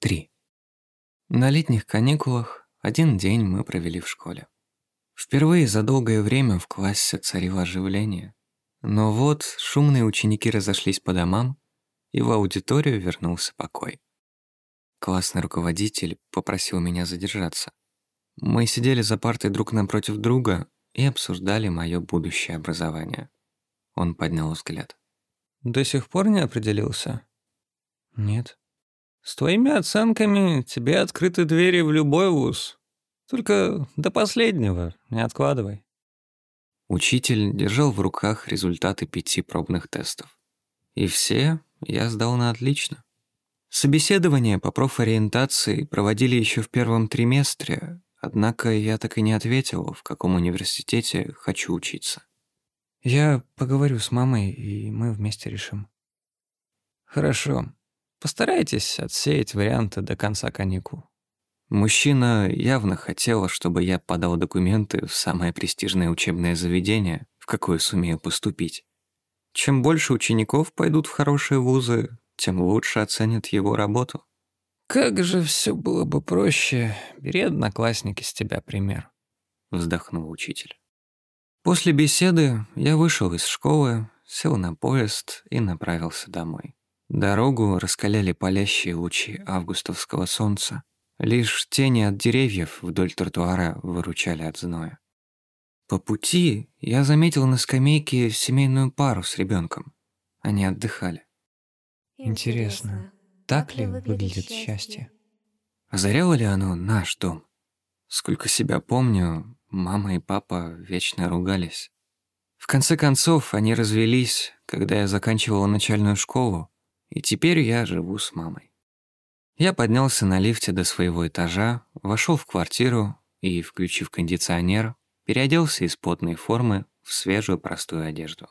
3. На летних каникулах один день мы провели в школе. Впервые за долгое время в классе царило оживление. Но вот шумные ученики разошлись по домам, и в аудиторию вернулся покой. Классный руководитель попросил меня задержаться. Мы сидели за партой друг напротив друга и обсуждали мое будущее образование. Он поднял взгляд. «До сих пор не определился?» «Нет». С твоими оценками тебе открыты двери в любой вуз. Только до последнего не откладывай. Учитель держал в руках результаты пяти пробных тестов. И все я сдал на отлично. Собеседование по профориентации проводили еще в первом триместре, однако я так и не ответил, в каком университете хочу учиться. Я поговорю с мамой, и мы вместе решим. Хорошо. Постарайтесь отсеять варианты до конца каникул. Мужчина явно хотел, чтобы я подал документы в самое престижное учебное заведение, в какое сумею поступить. Чем больше учеников пойдут в хорошие вузы, тем лучше оценят его работу. «Как же все было бы проще, бери одноклассники с тебя пример», — вздохнул учитель. После беседы я вышел из школы, сел на поезд и направился домой. Дорогу раскаляли палящие лучи августовского солнца. Лишь тени от деревьев вдоль тротуара выручали от зноя. По пути я заметил на скамейке семейную пару с ребенком. Они отдыхали. Интересно, так ли выглядит счастье? Озаряло ли оно наш дом? Сколько себя помню, мама и папа вечно ругались. В конце концов, они развелись, когда я заканчивала начальную школу, и теперь я живу с мамой. Я поднялся на лифте до своего этажа, вошел в квартиру и, включив кондиционер, переоделся из потной формы в свежую простую одежду.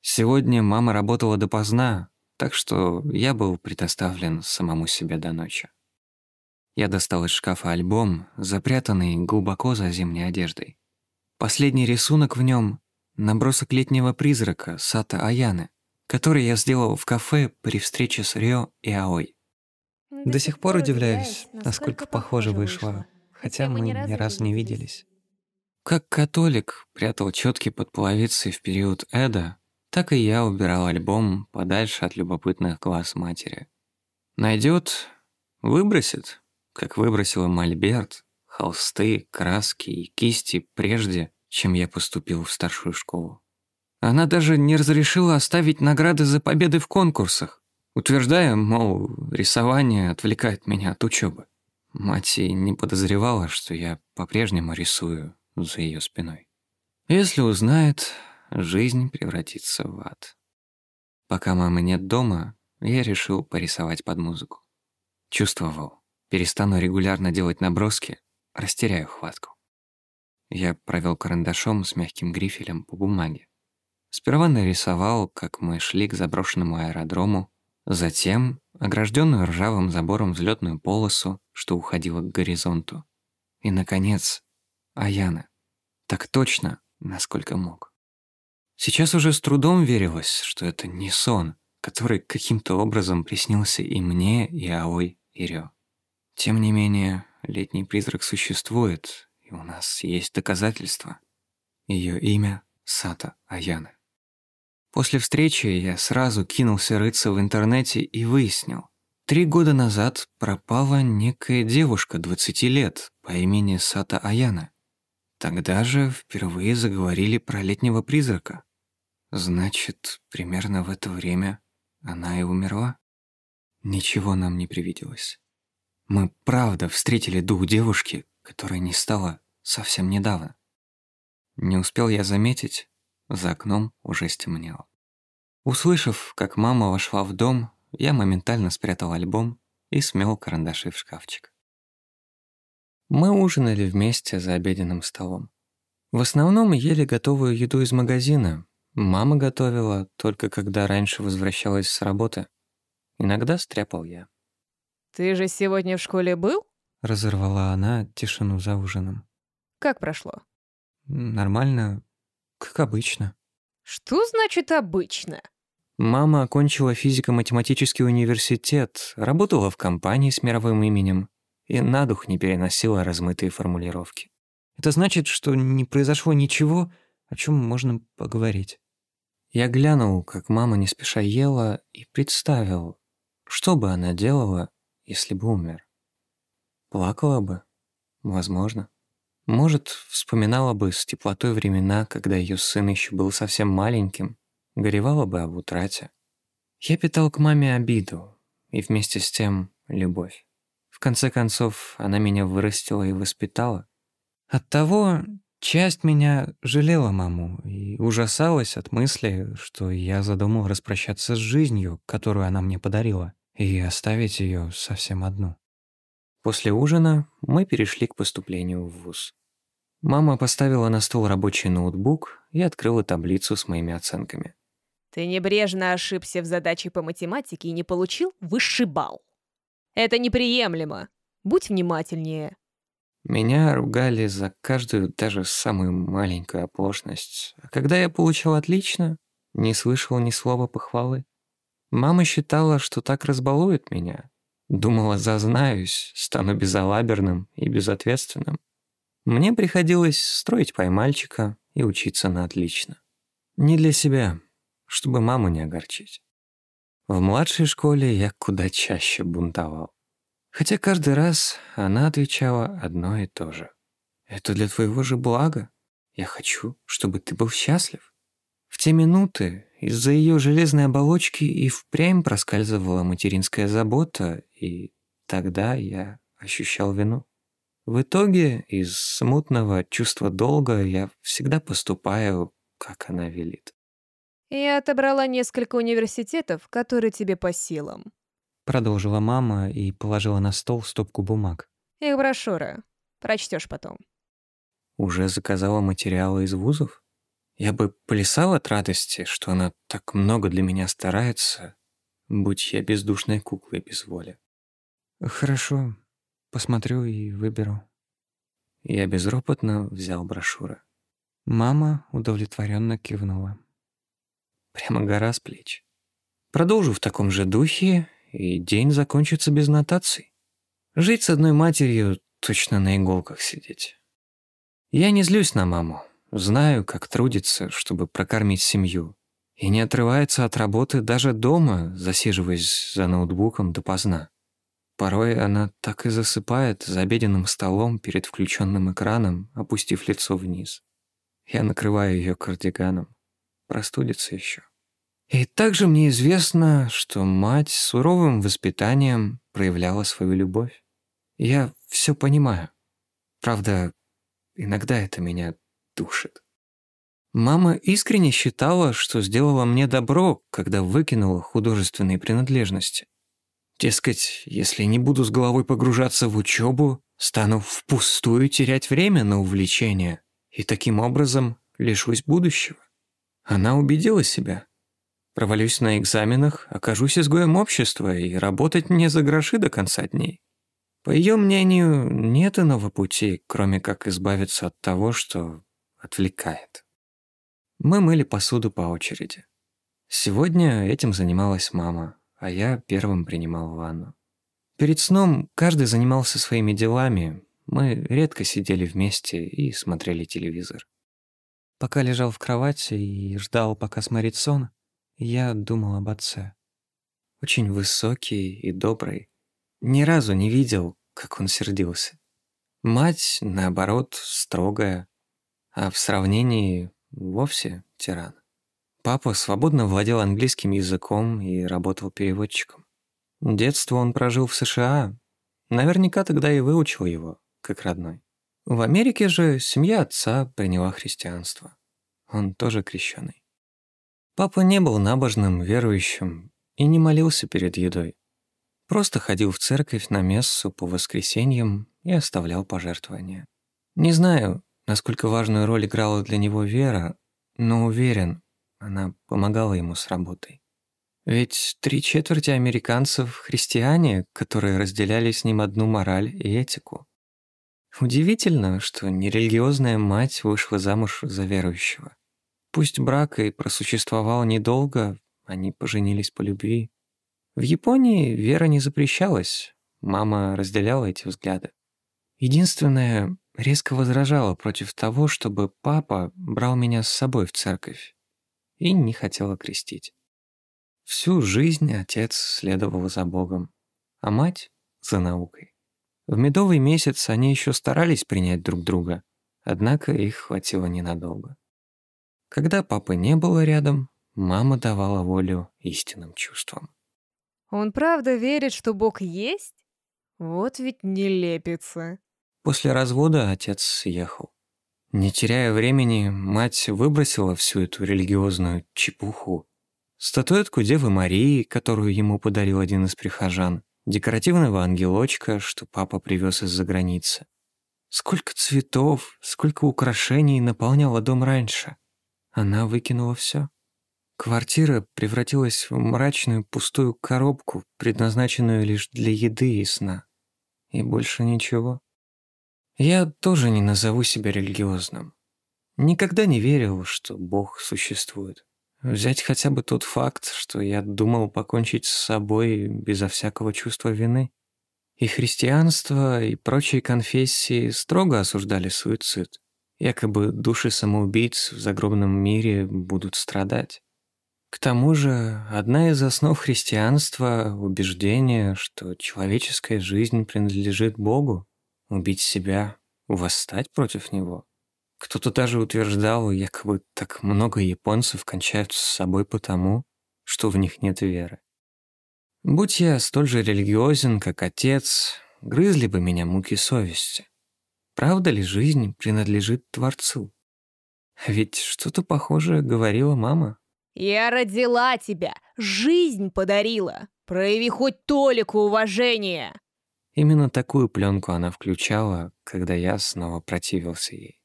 Сегодня мама работала допоздна, так что я был предоставлен самому себе до ночи. Я достал из шкафа альбом, запрятанный глубоко за зимней одеждой. Последний рисунок в нем — набросок летнего призрака Сата Аяны, который я сделал в кафе при встрече с Рио и Аой. До сих пор удивляюсь, насколько похоже вышло, хотя мы ни разу не виделись. Как католик прятал четки под половицей в период Эда, так и я убирал альбом подальше от любопытных глаз матери. Найдет, выбросит, как выбросил Мольберт, холсты, краски и кисти прежде, чем я поступил в старшую школу. Она даже не разрешила оставить награды за победы в конкурсах, утверждая, мол, рисование отвлекает меня от учебы. Мать и не подозревала, что я по-прежнему рисую за ее спиной. Если узнает, жизнь превратится в ад. Пока мамы нет дома, я решил порисовать под музыку. Чувствовал, перестану регулярно делать наброски, растеряю хватку. Я провел карандашом с мягким грифелем по бумаге. Сперва нарисовал, как мы шли к заброшенному аэродрому, затем огражденную ржавым забором взлетную полосу, что уходила к горизонту. И, наконец, Аяна. Так точно, насколько мог. Сейчас уже с трудом верилось, что это не сон, который каким-то образом приснился и мне, и Аой, и Рё. Тем не менее, летний призрак существует, и у нас есть доказательства. Ее имя — Сата Аяна. После встречи я сразу кинулся рыться в интернете и выяснил. Три года назад пропала некая девушка 20 лет по имени Сата Аяна. Тогда же впервые заговорили про летнего призрака. Значит, примерно в это время она и умерла? Ничего нам не привиделось. Мы правда встретили дух девушки, которой не стало совсем недавно. Не успел я заметить, за окном уже стемнело. Услышав, как мама вошла в дом, я моментально спрятал альбом и смел карандаши в шкафчик. Мы ужинали вместе за обеденным столом. В основном ели готовую еду из магазина. Мама готовила только когда раньше возвращалась с работы. Иногда стряпал я. «Ты же сегодня в школе был?» Разорвала она тишину за ужином. «Как прошло?» Нормально, как обычно. Что значит обычно? Мама окончила физико-математический университет, работала в компании с мировым именем и на дух не переносила размытые формулировки. Это значит, что не произошло ничего, о чем можно поговорить. Я глянул, как мама не спеша ела, и представил, что бы она делала, если бы умер. Плакала бы? Возможно. Может, вспоминала бы с теплотой времена, когда ее сын еще был совсем маленьким, горевала бы об утрате. Я питал к маме обиду и вместе с тем любовь. В конце концов, она меня вырастила и воспитала. Оттого часть меня жалела маму и ужасалась от мысли, что я задумал распрощаться с жизнью, которую она мне подарила, и оставить ее совсем одну. После ужина мы перешли к поступлению в ВУЗ. Мама поставила на стол рабочий ноутбук и открыла таблицу с моими оценками. Ты небрежно ошибся в задаче по математике и не получил высший балл. Это неприемлемо. Будь внимательнее. Меня ругали за каждую, даже самую маленькую оплошность. А когда я получил отлично, не слышал ни слова похвалы. Мама считала, что так разбалует меня, Думала, зазнаюсь, стану безалаберным и безответственным. Мне приходилось строить поймальчика и учиться на отлично. Не для себя, чтобы маму не огорчить. В младшей школе я куда чаще бунтовал. Хотя каждый раз она отвечала одно и то же. «Это для твоего же блага. Я хочу, чтобы ты был счастлив». В те минуты из-за ее железной оболочки и впрямь проскальзывала материнская забота, и тогда я ощущал вину. В итоге из смутного чувства долга я всегда поступаю, как она велит. Я отобрала несколько университетов, которые тебе по силам. Продолжила мама и положила на стол стопку бумаг. Их брошюра. Прочтешь потом. Уже заказала материалы из вузов? Я бы плясал от радости, что она так много для меня старается, будь я бездушной куклой без воли. Хорошо, посмотрю и выберу. Я безропотно взял брошюры. Мама удовлетворенно кивнула. Прямо гора с плеч. Продолжу в таком же духе, и день закончится без нотаций. Жить с одной матерью точно на иголках сидеть. Я не злюсь на маму. Знаю, как трудится, чтобы прокормить семью. И не отрывается от работы даже дома, засиживаясь за ноутбуком допоздна. Порой она так и засыпает за обеденным столом перед включенным экраном, опустив лицо вниз. Я накрываю ее кардиганом. Простудится еще. И также мне известно, что мать с суровым воспитанием проявляла свою любовь. Я все понимаю. Правда, иногда это меня душит. Мама искренне считала, что сделала мне добро, когда выкинула художественные принадлежности. Дескать, если не буду с головой погружаться в учебу, стану впустую терять время на увлечения и таким образом лишусь будущего. Она убедила себя. Провалюсь на экзаменах, окажусь изгоем общества и работать не за гроши до конца дней. По ее мнению, нет иного пути, кроме как избавиться от того, что отвлекает. Мы мыли посуду по очереди. Сегодня этим занималась мама, а я первым принимал ванну. Перед сном каждый занимался своими делами, мы редко сидели вместе и смотрели телевизор. Пока лежал в кровати и ждал, пока сморит сон, я думал об отце. Очень высокий и добрый. Ни разу не видел, как он сердился. Мать, наоборот, строгая, а в сравнении вовсе тиран. Папа свободно владел английским языком и работал переводчиком. Детство он прожил в США, наверняка тогда и выучил его, как родной. В Америке же семья отца приняла христианство. Он тоже крещеный. Папа не был набожным, верующим и не молился перед едой. Просто ходил в церковь на мессу по воскресеньям и оставлял пожертвования. Не знаю, насколько важную роль играла для него вера, но уверен, она помогала ему с работой. Ведь три четверти американцев – христиане, которые разделяли с ним одну мораль и этику. Удивительно, что нерелигиозная мать вышла замуж за верующего. Пусть брак и просуществовал недолго, они поженились по любви. В Японии вера не запрещалась, мама разделяла эти взгляды. Единственное, резко возражала против того, чтобы папа брал меня с собой в церковь и не хотела крестить. Всю жизнь отец следовал за Богом, а мать — за наукой. В медовый месяц они еще старались принять друг друга, однако их хватило ненадолго. Когда папы не было рядом, мама давала волю истинным чувствам. Он правда верит, что Бог есть? Вот ведь не лепится. После развода отец съехал. Не теряя времени, мать выбросила всю эту религиозную чепуху. Статуэтку Девы Марии, которую ему подарил один из прихожан, декоративного ангелочка, что папа привез из-за границы. Сколько цветов, сколько украшений наполняла дом раньше. Она выкинула все. Квартира превратилась в мрачную пустую коробку, предназначенную лишь для еды и сна. И больше ничего. Я тоже не назову себя религиозным. Никогда не верил, что Бог существует. Взять хотя бы тот факт, что я думал покончить с собой безо всякого чувства вины. И христианство, и прочие конфессии строго осуждали суицид. Якобы души самоубийц в загробном мире будут страдать. К тому же, одна из основ христианства – убеждение, что человеческая жизнь принадлежит Богу, Убить себя? Восстать против него? Кто-то даже утверждал, якобы так много японцев кончают с собой потому, что в них нет веры. Будь я столь же религиозен, как отец, грызли бы меня муки совести. Правда ли жизнь принадлежит Творцу? Ведь что-то похожее говорила мама. «Я родила тебя, жизнь подарила. Прояви хоть толику уважения!» Именно такую пленку она включала, когда я снова противился ей.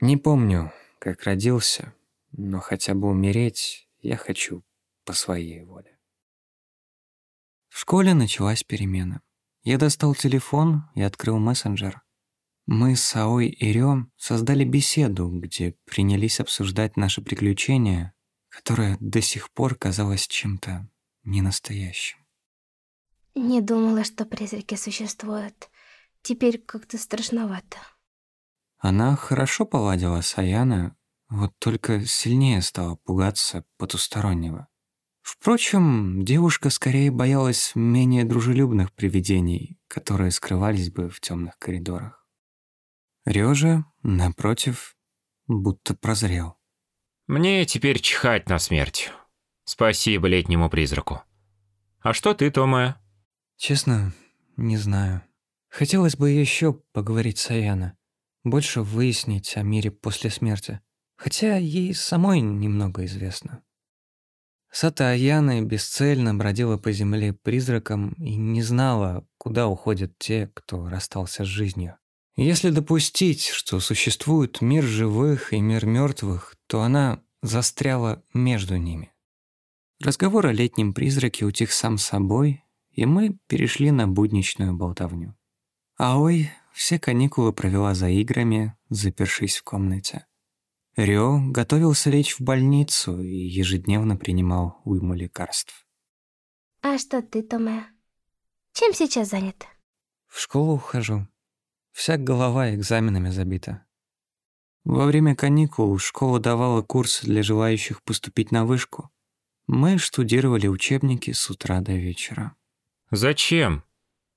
Не помню, как родился, но хотя бы умереть я хочу по своей воле. В школе началась перемена. Я достал телефон и открыл мессенджер. Мы с Аой и Рё создали беседу, где принялись обсуждать наши приключения, которое до сих пор казалось чем-то ненастоящим. Не думала, что призраки существуют. Теперь как-то страшновато. Она хорошо поладила с Аяна, вот только сильнее стала пугаться потустороннего. Впрочем, девушка скорее боялась менее дружелюбных привидений, которые скрывались бы в темных коридорах. Рёжа, напротив, будто прозрел. «Мне теперь чихать на смерть. Спасибо летнему призраку. А что ты, Тома?» Честно, не знаю. Хотелось бы еще поговорить с Аяна. Больше выяснить о мире после смерти. Хотя ей самой немного известно. Сата Аяны бесцельно бродила по земле призраком и не знала, куда уходят те, кто расстался с жизнью. Если допустить, что существует мир живых и мир мертвых, то она застряла между ними. Разговор о летнем призраке утих сам собой, и мы перешли на будничную болтовню. Аой все каникулы провела за играми, запершись в комнате. Рё готовился лечь в больницу и ежедневно принимал уйму лекарств. А что ты, Томе? Чем сейчас занят? В школу ухожу. Вся голова экзаменами забита. Во время каникул школа давала курсы для желающих поступить на вышку. Мы штудировали учебники с утра до вечера. «Зачем?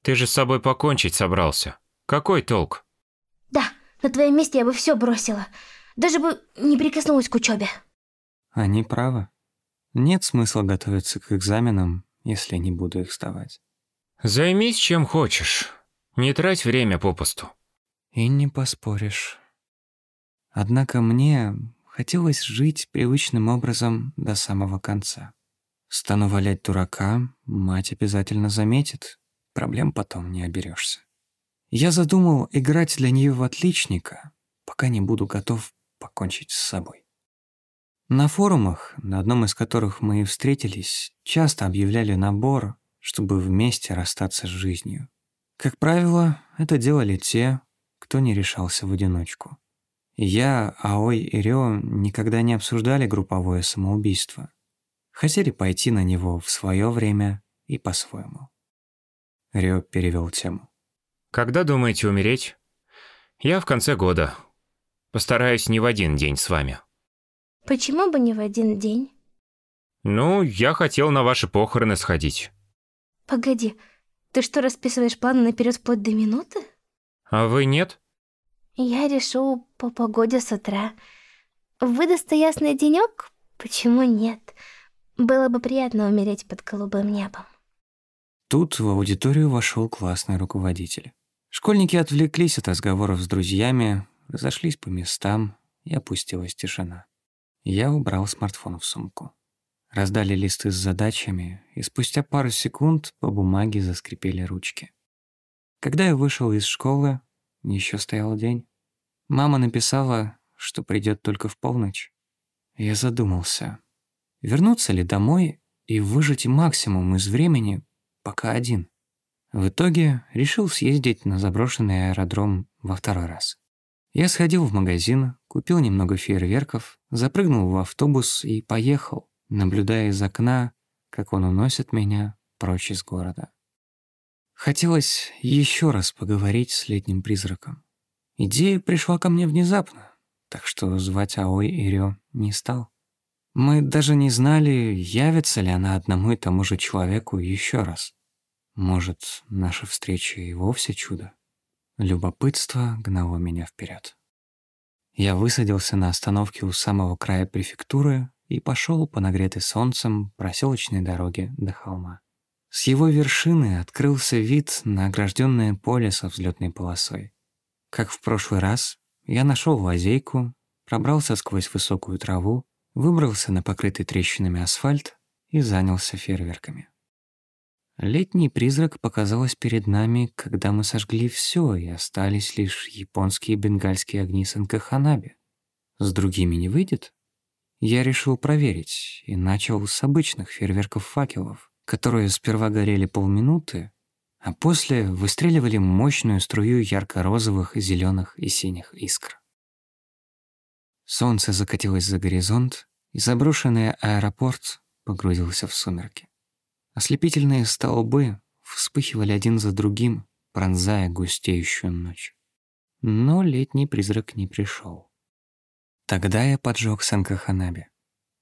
Ты же с собой покончить собрался. Какой толк?» Да, на твоем месте я бы все бросила. Даже бы не прикоснулась к учебе. Они правы. Нет смысла готовиться к экзаменам, если не буду их сдавать. «Займись чем хочешь. Не трать время попусту». И не поспоришь. Однако мне хотелось жить привычным образом до самого конца. Стану валять дурака, мать обязательно заметит. Проблем потом не оберешься. Я задумал играть для нее в отличника, пока не буду готов покончить с собой. На форумах, на одном из которых мы и встретились, часто объявляли набор, чтобы вместе расстаться с жизнью. Как правило, это делали те, кто не решался в одиночку. Я, Аой и Рё никогда не обсуждали групповое самоубийство. Хотели пойти на него в свое время и по-своему. Рё перевел тему. Когда думаете умереть? Я в конце года. Постараюсь не в один день с вами. Почему бы не в один день? Ну, я хотел на ваши похороны сходить. Погоди, ты что, расписываешь планы наперед вплоть до минуты? А вы нет? Я решу по погоде с утра. Выдастся ясный денек? Почему нет? Было бы приятно умереть под голубым небом. Тут в аудиторию вошел классный руководитель. Школьники отвлеклись от разговоров с друзьями, разошлись по местам, и опустилась тишина. Я убрал смартфон в сумку. Раздали листы с задачами, и спустя пару секунд по бумаге заскрипели ручки. Когда я вышел из школы, еще стоял день. Мама написала, что придет только в полночь. Я задумался, вернуться ли домой и выжать максимум из времени, пока один. В итоге решил съездить на заброшенный аэродром во второй раз. Я сходил в магазин, купил немного фейерверков, запрыгнул в автобус и поехал, наблюдая из окна, как он уносит меня прочь из города. Хотелось еще раз поговорить с летним призраком. Идея пришла ко мне внезапно, так что звать Аой и Рё не стал. Мы даже не знали, явится ли она одному и тому же человеку еще раз. Может, наша встреча и вовсе чудо? Любопытство гнало меня вперед. Я высадился на остановке у самого края префектуры и пошел по нагретой солнцем проселочной дороге до холма. С его вершины открылся вид на огражденное поле со взлетной полосой. Как в прошлый раз, я нашел лазейку, пробрался сквозь высокую траву, выбрался на покрытый трещинами асфальт и занялся фейерверками. Летний призрак показалась перед нами, когда мы сожгли все, и остались лишь японские и бенгальские огни Санкаханаби. С другими не выйдет? Я решил проверить и начал с обычных фейерверков факелов, которые сперва горели полминуты, а после выстреливали мощную струю ярко-розовых, зеленых и синих искр. Солнце закатилось за горизонт, и заброшенный аэропорт погрузился в сумерки. Ослепительные столбы вспыхивали один за другим, пронзая густеющую ночь. Но летний призрак не пришел. Тогда я поджег Санкаханаби.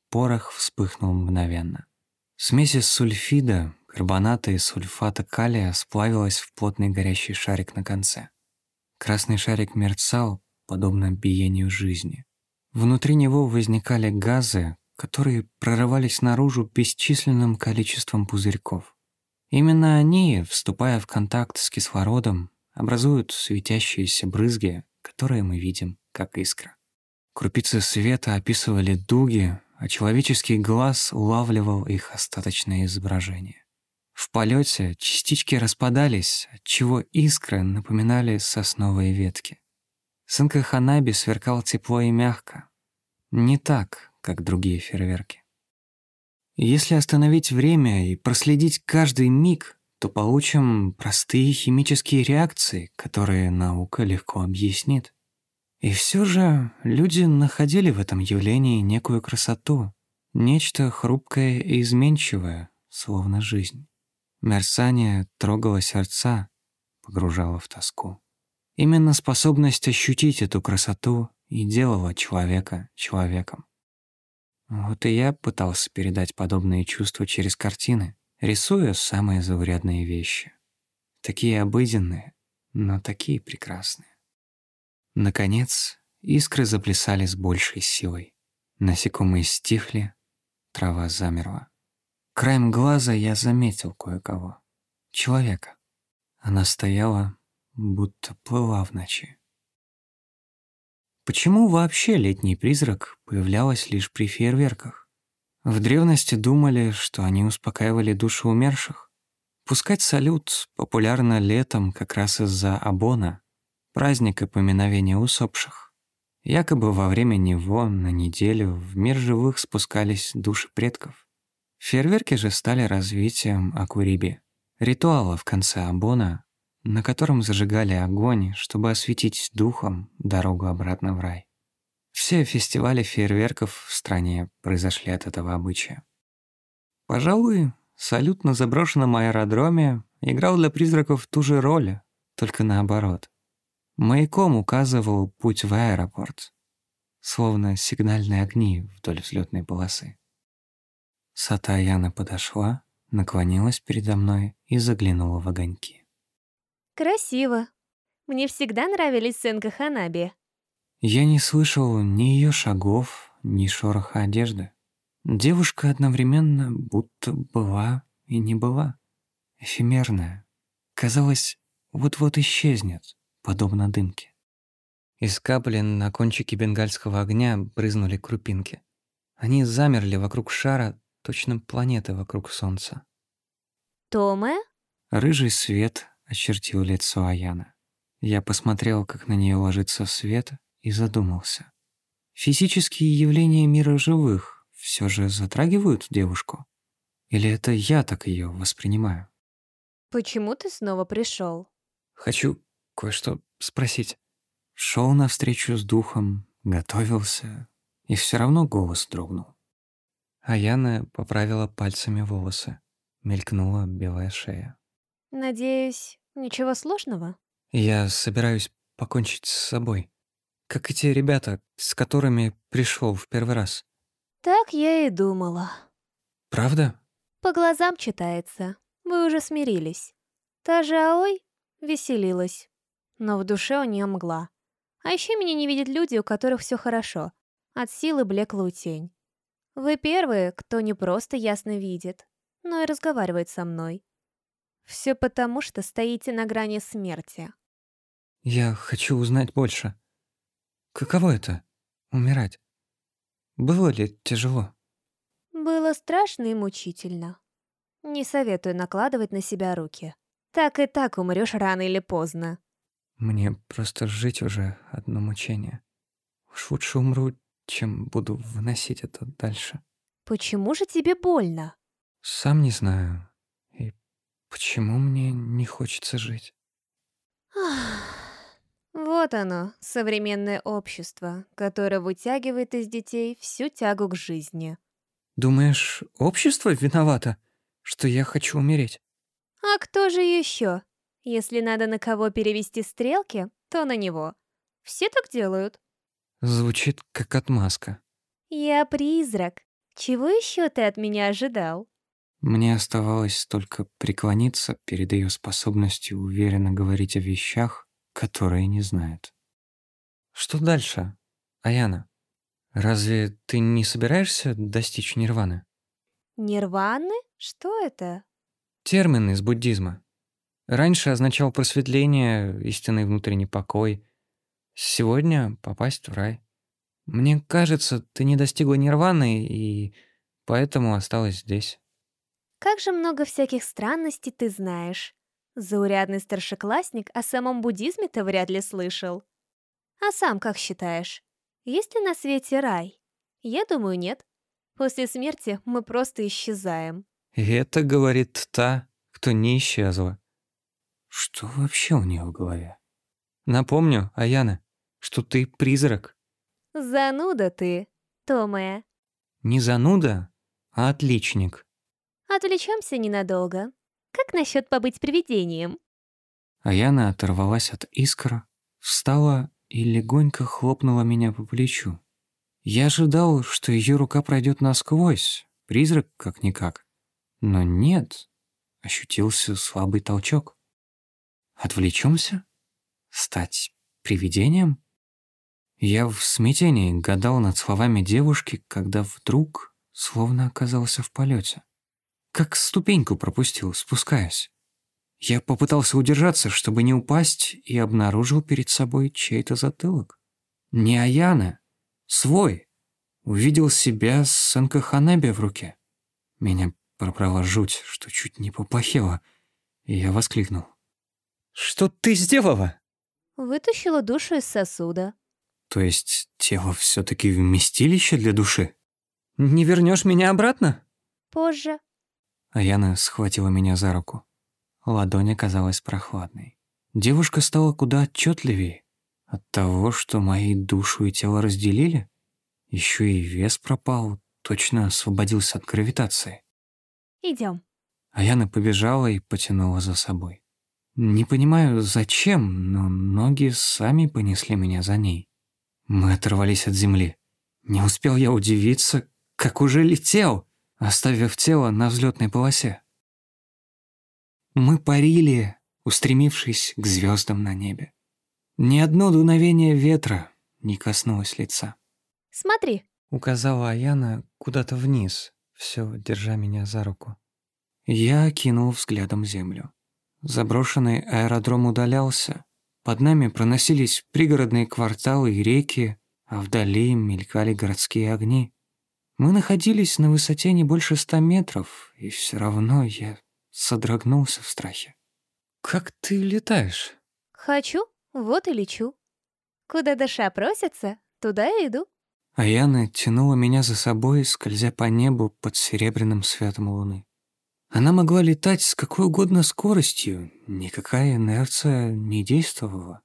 Порох вспыхнул мгновенно. Смесь сульфида, карбоната и сульфата калия сплавилась в плотный горящий шарик на конце. Красный шарик мерцал, подобно биению жизни. Внутри него возникали газы, которые прорывались наружу бесчисленным количеством пузырьков. Именно они, вступая в контакт с кислородом, образуют светящиеся брызги, которые мы видим как искра. Крупицы света описывали дуги, а человеческий глаз улавливал их остаточное изображение. В полете частички распадались, отчего искры напоминали сосновые ветки. Сынка Ханаби сверкал тепло и мягко. Не так, как другие фейерверки. Если остановить время и проследить каждый миг, то получим простые химические реакции, которые наука легко объяснит. И все же люди находили в этом явлении некую красоту, нечто хрупкое и изменчивое, словно жизнь. Мерцание трогало сердца, погружало в тоску. Именно способность ощутить эту красоту и делала человека человеком. Вот и я пытался передать подобные чувства через картины, рисуя самые заурядные вещи. Такие обыденные, но такие прекрасные. Наконец, искры заплясали с большей силой. Насекомые стихли, трава замерла. Краем глаза я заметил кое-кого. Человека. Она стояла, будто плыла в ночи. Почему вообще летний призрак появлялась лишь при фейерверках? В древности думали, что они успокаивали души умерших. Пускать салют популярно летом как раз из-за Абона, праздника поминовения усопших. Якобы во время него на неделю в мир живых спускались души предков. Фейерверки же стали развитием Акуриби, ритуала в конце Абона, на котором зажигали огонь, чтобы осветить духом дорогу обратно в рай. Все фестивали фейерверков в стране произошли от этого обычая. Пожалуй, салют на заброшенном аэродроме играл для призраков ту же роль, только наоборот. Маяком указывал путь в аэропорт, словно сигнальные огни вдоль взлетной полосы. Сатаяна подошла, наклонилась передо мной и заглянула в огоньки. Красиво. Мне всегда нравились Сенка Ханаби. Я не слышал ни ее шагов, ни шороха одежды. Девушка одновременно будто была и не была. Эфемерная. Казалось, вот-вот исчезнет, подобно дымке. Из капли на кончике бенгальского огня брызнули крупинки. Они замерли вокруг шара, точно планеты вокруг Солнца. Томе? Рыжий свет очертил лицо Аяна. Я посмотрел, как на нее ложится свет, и задумался. Физические явления мира живых все же затрагивают девушку? Или это я так ее воспринимаю? Почему ты снова пришел? Хочу кое-что спросить. Шел навстречу с духом, готовился, и все равно голос дрогнул. Аяна поправила пальцами волосы. Мелькнула белая шея. Надеюсь, ничего сложного? Я собираюсь покончить с собой. Как эти ребята, с которыми пришел в первый раз. Так я и думала. Правда? По глазам читается. Вы уже смирились. Та же Аой веселилась. Но в душе у нее мгла. А еще меня не видят люди, у которых все хорошо. От силы блеклую тень. Вы первые, кто не просто ясно видит, но и разговаривает со мной. Все потому, что стоите на грани смерти. Я хочу узнать больше. Каково это — умирать? Было ли тяжело? Было страшно и мучительно. Не советую накладывать на себя руки. Так и так умрешь рано или поздно. Мне просто жить уже одно мучение. Уж лучше умру, чем буду выносить это дальше. Почему же тебе больно? Сам не знаю. Почему мне не хочется жить? Вот оно, современное общество, которое вытягивает из детей всю тягу к жизни. Думаешь, общество виновато, что я хочу умереть? А кто же еще? Если надо на кого перевести стрелки, то на него. Все так делают. Звучит как отмазка. Я призрак. Чего еще ты от меня ожидал? Мне оставалось только преклониться перед ее способностью уверенно говорить о вещах, которые не знает. Что дальше, Аяна? Разве ты не собираешься достичь нирваны? Нирваны? Что это? Термин из буддизма. Раньше означал просветление, истинный внутренний покой. Сегодня попасть в рай. Мне кажется, ты не достигла нирваны и поэтому осталась здесь. Как же много всяких странностей ты знаешь. Заурядный старшеклассник о самом буддизме-то вряд ли слышал. А сам как считаешь? Есть ли на свете рай? Я думаю, нет. После смерти мы просто исчезаем. И это говорит та, кто не исчезла. Что вообще у нее в голове? Напомню, Аяна, что ты призрак. Зануда ты, Томая. Не зануда, а отличник. Отвлечемся ненадолго. Как насчет побыть привидением? Аяна оторвалась от искра, встала и легонько хлопнула меня по плечу. Я ожидал, что ее рука пройдет насквозь, призрак как-никак. Но нет, ощутился слабый толчок. Отвлечемся? Стать привидением? Я в смятении гадал над словами девушки, когда вдруг словно оказался в полете. Как ступеньку пропустил, спускаясь. Я попытался удержаться, чтобы не упасть, и обнаружил перед собой чей-то затылок. Не Аяна, свой. Увидел себя с Энкаханеби в руке. Меня пробрала жуть, что чуть не поплохело, и я воскликнул. «Что ты сделала?» Вытащила душу из сосуда. «То есть тело все таки вместилище для души? Не вернешь меня обратно?» Позже. Аяна схватила меня за руку. Ладонь оказалась прохладной. Девушка стала куда отчетливее. От того, что мои душу и тело разделили, еще и вес пропал, точно освободился от гравитации. Идем. Аяна побежала и потянула за собой. Не понимаю, зачем, но ноги сами понесли меня за ней. Мы оторвались от земли. Не успел я удивиться, как уже летел, оставив тело на взлетной полосе. Мы парили, устремившись к звездам на небе. Ни одно дуновение ветра не коснулось лица. Смотри. Указала Аяна куда-то вниз, все держа меня за руку. Я кинул взглядом землю. Заброшенный аэродром удалялся. Под нами проносились пригородные кварталы и реки, а вдали мелькали городские огни. Мы находились на высоте не больше ста метров, и все равно я содрогнулся в страхе. «Как ты летаешь?» Хочу, вот и лечу. Куда душа просится, туда и иду. Аяна тянула меня за собой, скользя по небу под серебряным светом луны. Она могла летать с какой угодно скоростью, никакая инерция не действовала.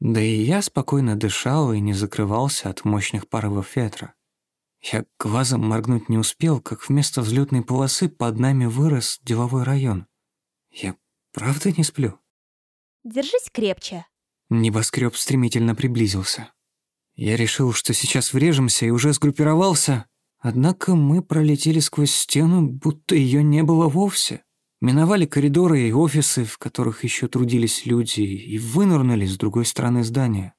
Да и я спокойно дышал и не закрывался от мощных порывов ветра. Я глазом моргнуть не успел, как вместо взлетной полосы под нами вырос деловой район. Я правда не сплю? Держись крепче. Небоскреб стремительно приблизился. Я решил, что сейчас врежемся и уже сгруппировался. Однако мы пролетели сквозь стену, будто ее не было вовсе. Миновали коридоры и офисы, в которых еще трудились люди, и вынырнули с другой стороны здания.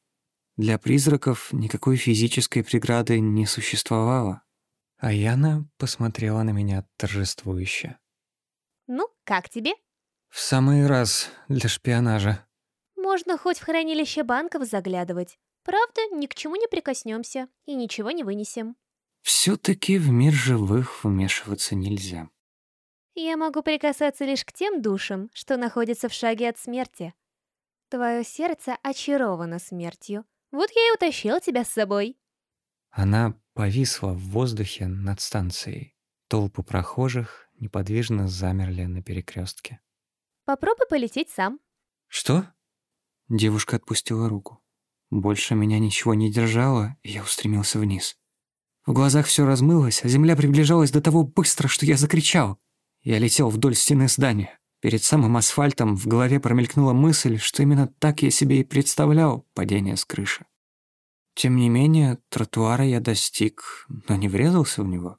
Для призраков никакой физической преграды не существовало. А Яна посмотрела на меня торжествующе. Ну, как тебе? В самый раз для шпионажа. Можно хоть в хранилище банков заглядывать. Правда, ни к чему не прикоснемся и ничего не вынесем. Все-таки в мир живых вмешиваться нельзя. Я могу прикасаться лишь к тем душам, что находятся в шаге от смерти. Твое сердце очаровано смертью. Вот я и утащил тебя с собой. Она повисла в воздухе над станцией. Толпы прохожих неподвижно замерли на перекрестке. Попробуй полететь сам. Что? Девушка отпустила руку. Больше меня ничего не держало, и я устремился вниз. В глазах все размылось, а земля приближалась до того быстро, что я закричал. Я летел вдоль стены здания. Перед самым асфальтом в голове промелькнула мысль, что именно так я себе и представлял падение с крыши. Тем не менее, тротуара я достиг, но не врезался в него.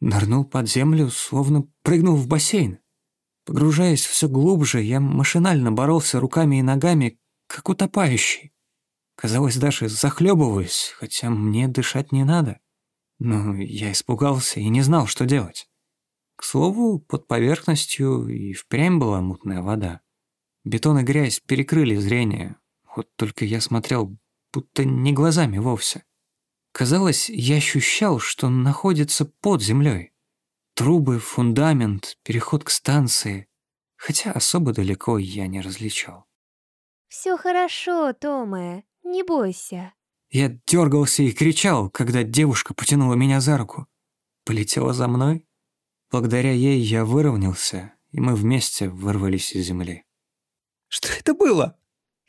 Нырнул под землю, словно прыгнул в бассейн. Погружаясь все глубже, я машинально боролся руками и ногами, как утопающий. Казалось, даже захлебываюсь, хотя мне дышать не надо. Но я испугался и не знал, что делать. К слову, под поверхностью и впрямь была мутная вода. Бетон и грязь перекрыли зрение. Вот только я смотрел будто не глазами вовсе. Казалось, я ощущал, что находится под землей. Трубы, фундамент, переход к станции. Хотя особо далеко я не различал. Все хорошо, Тома, не бойся. Я дергался и кричал, когда девушка потянула меня за руку. Полетела за мной. Благодаря ей я выровнялся, и мы вместе вырвались из земли. Что это было?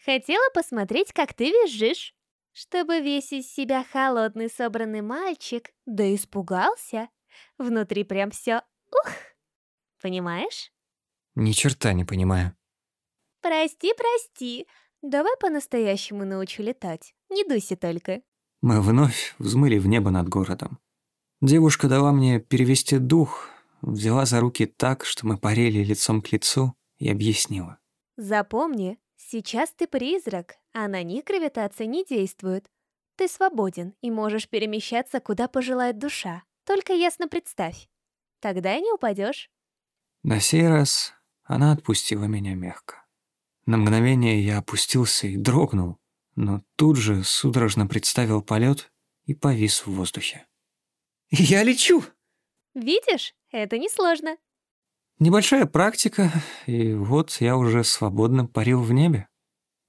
Хотела посмотреть, как ты визжишь. Чтобы весь из себя холодный собранный мальчик, да испугался. Внутри прям все ух. Понимаешь? Ни черта не понимаю. Прости, прости. Давай по-настоящему научу летать. Не дуйся только. Мы вновь взмыли в небо над городом. Девушка дала мне перевести дух, взяла за руки так, что мы парили лицом к лицу, и объяснила. Запомни, сейчас ты призрак, а на них гравитация не действует. Ты свободен и можешь перемещаться, куда пожелает душа. Только ясно представь. Тогда и не упадешь. На сей раз она отпустила меня мягко. На мгновение я опустился и дрогнул, но тут же судорожно представил полет и повис в воздухе. Я лечу! Видишь, это несложно. Небольшая практика, и вот я уже свободно парил в небе.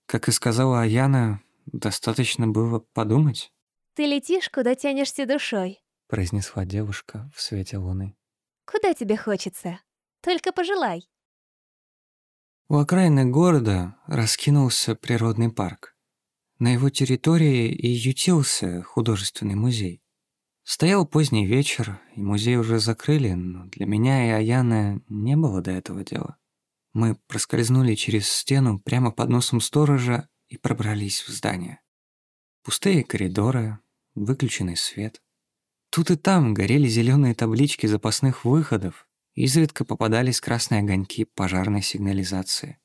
Как и сказала Аяна, достаточно было подумать. Ты летишь, куда тянешься душой. Произнесла девушка в свете луны. Куда тебе хочется? Только пожелай. У окраины города раскинулся природный парк. На его территории и ютился художественный музей. Стоял поздний вечер, и музей уже закрыли, но для меня и Аяны не было до этого дела. Мы проскользнули через стену прямо под носом сторожа и пробрались в здание. Пустые коридоры, выключенный свет. Тут и там горели зеленые таблички запасных выходов, изредка попадались красные огоньки пожарной сигнализации.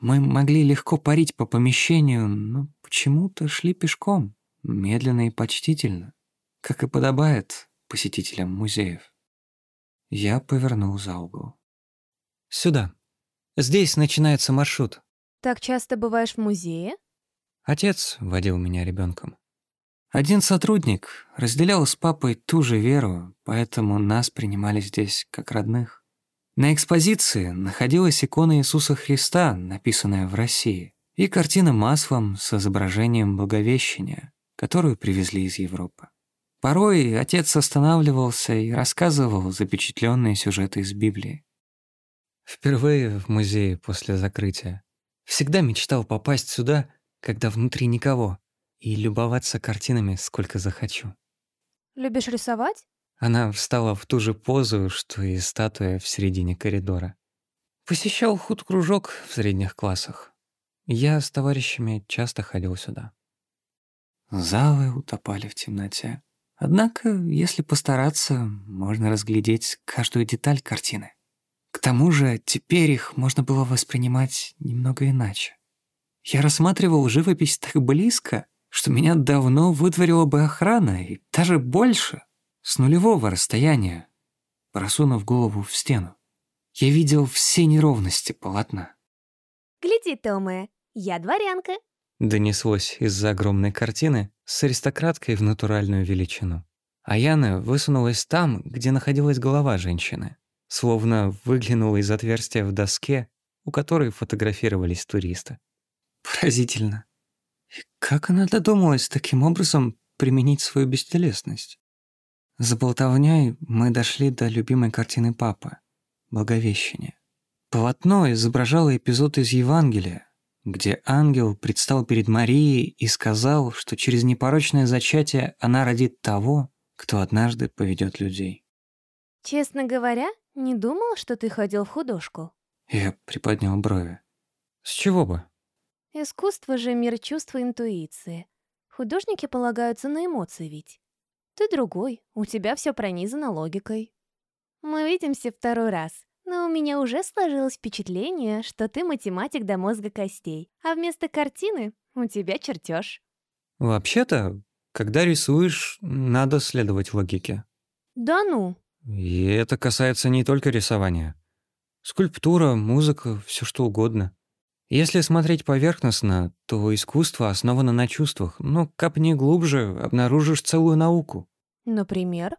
Мы могли легко парить по помещению, но почему-то шли пешком, медленно и почтительно как и подобает посетителям музеев. Я повернул за угол. «Сюда. Здесь начинается маршрут». Так часто бываешь в музее? Отец водил меня ребенком. Один сотрудник разделял с папой ту же веру, поэтому нас принимали здесь как родных. На экспозиции находилась икона Иисуса Христа, написанная в России, и картина маслом с изображением Благовещения, которую привезли из Европы. Порой отец останавливался и рассказывал запечатленные сюжеты из Библии. Впервые в музее после закрытия. Всегда мечтал попасть сюда, когда внутри никого, и любоваться картинами сколько захочу. Любишь рисовать? Она встала в ту же позу, что и статуя в середине коридора. Посещал худ-кружок в средних классах. Я с товарищами часто ходил сюда. Залы утопали в темноте. Однако, если постараться, можно разглядеть каждую деталь картины. К тому же, теперь их можно было воспринимать немного иначе. Я рассматривал живопись так близко, что меня давно вытворила бы охрана, и даже больше, с нулевого расстояния, просунув голову в стену. Я видел все неровности полотна. Гляди, Томе, я дворянка. Донеслось из-за огромной картины с аристократкой в натуральную величину. А Яна высунулась там, где находилась голова женщины, словно выглянула из отверстия в доске, у которой фотографировались туристы. Поразительно. И как она додумалась таким образом применить свою бестелесность? За болтовней мы дошли до любимой картины папы «Благовещение». Полотно изображало эпизод из Евангелия, где ангел предстал перед Марией и сказал, что через непорочное зачатие она родит того, кто однажды поведет людей. Честно говоря, не думал, что ты ходил в художку. Я приподнял брови. С чего бы? Искусство же мир чувства и интуиции. Художники полагаются на эмоции ведь. Ты другой, у тебя все пронизано логикой. Мы видимся второй раз, но у меня уже сложилось впечатление, что ты математик до мозга костей, а вместо картины у тебя чертеж. Вообще-то, когда рисуешь, надо следовать логике. Да ну? И это касается не только рисования. Скульптура, музыка, все что угодно. Если смотреть поверхностно, то искусство основано на чувствах, но копни глубже, обнаружишь целую науку. Например?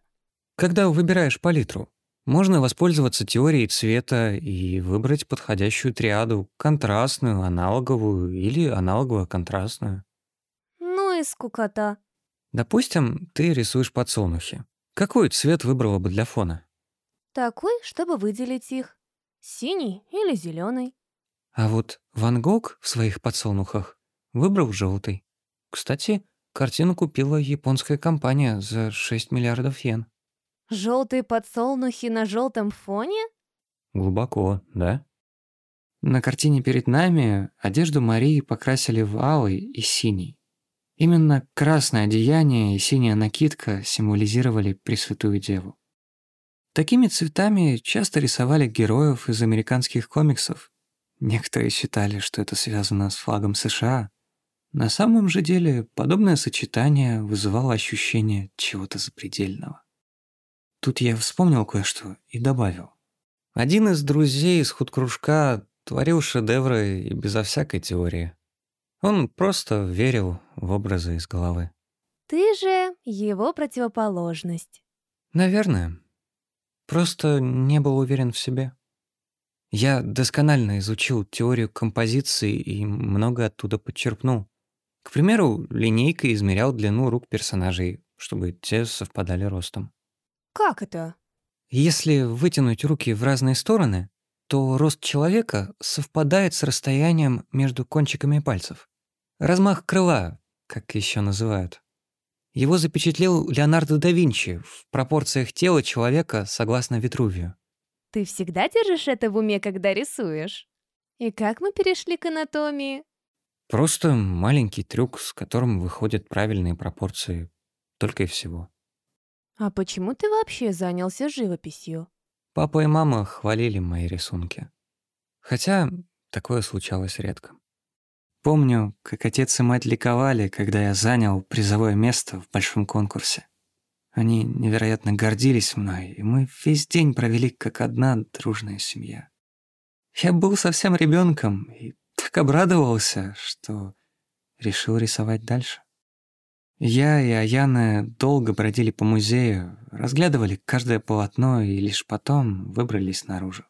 Когда выбираешь палитру, можно воспользоваться теорией цвета и выбрать подходящую триаду – контрастную, аналоговую или аналогово-контрастную. Ну и скукота. Допустим, ты рисуешь подсолнухи. Какой цвет выбрала бы для фона? Такой, чтобы выделить их. Синий или зеленый. А вот Ван Гог в своих подсолнухах выбрал желтый. Кстати, картину купила японская компания за 6 миллиардов йен. Желтые подсолнухи на желтом фоне? Глубоко, да? На картине перед нами одежду Марии покрасили в алый и синий. Именно красное одеяние и синяя накидка символизировали Пресвятую Деву. Такими цветами часто рисовали героев из американских комиксов. Некоторые считали, что это связано с флагом США. На самом же деле подобное сочетание вызывало ощущение чего-то запредельного. Тут я вспомнил кое-что и добавил. Один из друзей из худкружка творил шедевры и безо всякой теории. Он просто верил в образы из головы. Ты же его противоположность. Наверное. Просто не был уверен в себе. Я досконально изучил теорию композиции и много оттуда подчерпнул. К примеру, линейкой измерял длину рук персонажей, чтобы те совпадали ростом. Как это? Если вытянуть руки в разные стороны, то рост человека совпадает с расстоянием между кончиками пальцев. Размах крыла, как еще называют. Его запечатлел Леонардо да Винчи в пропорциях тела человека согласно Витрувию. Ты всегда держишь это в уме, когда рисуешь? И как мы перешли к анатомии? Просто маленький трюк, с которым выходят правильные пропорции. Только и всего. А почему ты вообще занялся живописью? Папа и мама хвалили мои рисунки. Хотя такое случалось редко. Помню, как отец и мать ликовали, когда я занял призовое место в большом конкурсе. Они невероятно гордились мной, и мы весь день провели как одна дружная семья. Я был совсем ребенком и так обрадовался, что решил рисовать дальше. Я и Аяна долго бродили по музею, разглядывали каждое полотно и лишь потом выбрались наружу.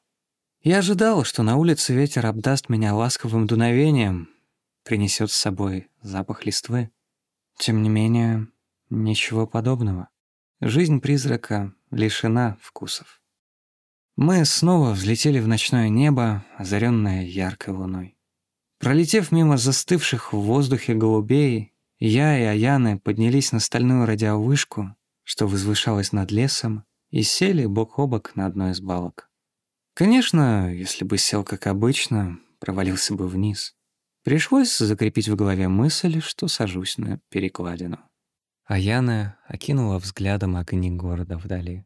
Я ожидал, что на улице ветер обдаст меня ласковым дуновением, принесет с собой запах листвы. Тем не менее, ничего подобного. Жизнь призрака лишена вкусов. Мы снова взлетели в ночное небо, озаренное яркой луной. Пролетев мимо застывших в воздухе голубей, я и Аяны поднялись на стальную радиовышку, что возвышалась над лесом, и сели бок о бок на одной из балок. Конечно, если бы сел как обычно, провалился бы вниз. Пришлось закрепить в голове мысль, что сажусь на перекладину. А Яна окинула взглядом огни города вдали.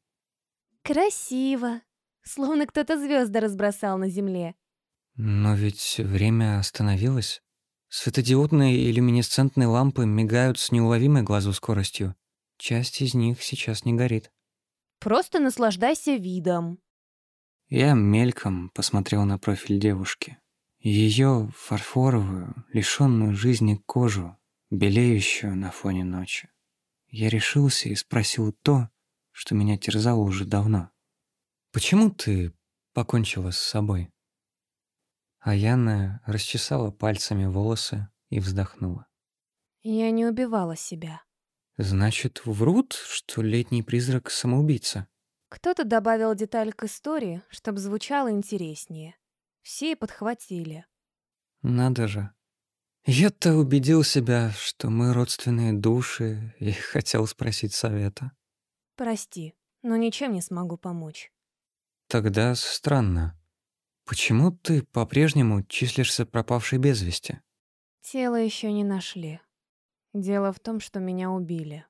Красиво. Словно кто-то звезды разбросал на земле. Но ведь время остановилось. Светодиодные и люминесцентные лампы мигают с неуловимой глазу скоростью. Часть из них сейчас не горит. Просто наслаждайся видом. Я мельком посмотрел на профиль девушки. Ее фарфоровую, лишенную жизни кожу, белеющую на фоне ночи. Я решился и спросил то, что меня терзало уже давно. «Почему ты покончила с собой?» А Яна расчесала пальцами волосы и вздохнула. Я не убивала себя. «Значит, врут, что летний призрак — самоубийца?» Кто-то добавил деталь к истории, чтобы звучало интереснее. Все подхватили. Надо же. Я-то убедил себя, что мы родственные души, и хотел спросить совета. Прости, но ничем не смогу помочь. Тогда странно. Почему ты по-прежнему числишься пропавшей без вести? Тело еще не нашли. Дело в том, что меня убили.